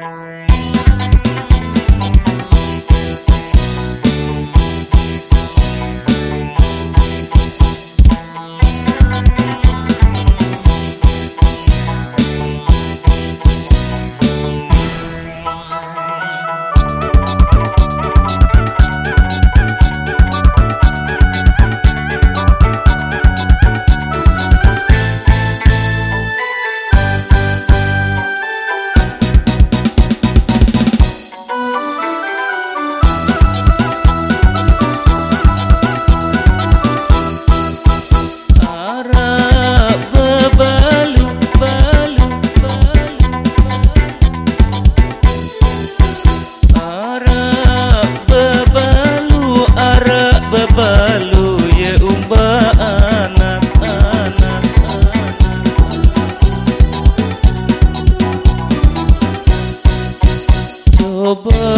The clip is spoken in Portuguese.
Música But.